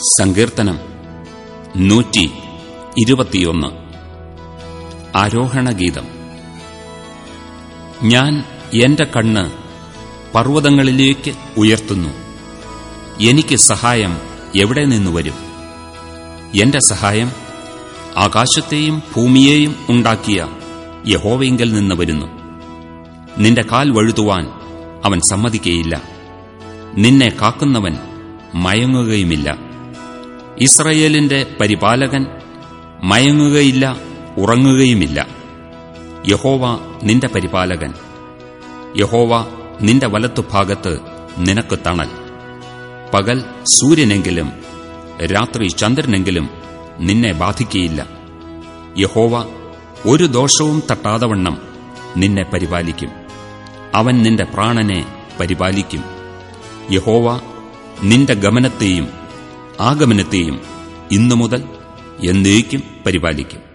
സങ്കീർത്തനം നൂറ്റി ഇരുപത്തിയൊന്ന്. ആരോഹണഗീതം. ഞാൻ എന്റെ കണ്ണ് പർവതങ്ങളിലേക്ക് ഉയർത്തുന്നു. എനിക്ക് സഹായം എവിടെ നിന്ന് വരും? എന്റെ സഹായം ആകാശത്തെയും ഭൂമിയെയും ഉണ്ടാക്കിയ യഹോവയിങ്കൽ നിന്ന് വരുന്നു. നിന്റെ കാൽ വഴുതുവാൻ അവൻ സമ്മതിക്കയില്ല. നിന്നെ കാക്കുന്നവൻ മയങ്ങുകയുമില്ല. ഇസ്രയേലിന്റെ പരിപാലകൻ മയങ്ങുകയില്ല ഉറങ്ങുകയുമില്ല. യഹോവ നിന്റെ പരിപാലകൻ. യഹോവ നിന്റെ വലത്തുഭാഗത്ത് നിനക്ക് തണൽ. പകൽ സൂര്യനെങ്കിലും രാത്രി ചന്ദ്രനെങ്കിലും നിന്നെ ബാധിക്കുകയില്ല യഹോവ ഒരു ദോഷവും തട്ടാതവണ്ണം നിന്നെ പരിപാലിക്കും. അവൻ നിന്റെ പ്രാണനെ പരിപാലിക്കും. യഹോവ നിന്റെ ഗമനത്തെയും ആഗമനത്തെയും ഇന്നു മുതൽ എന്നേക്കും പരിപാലിക്കും.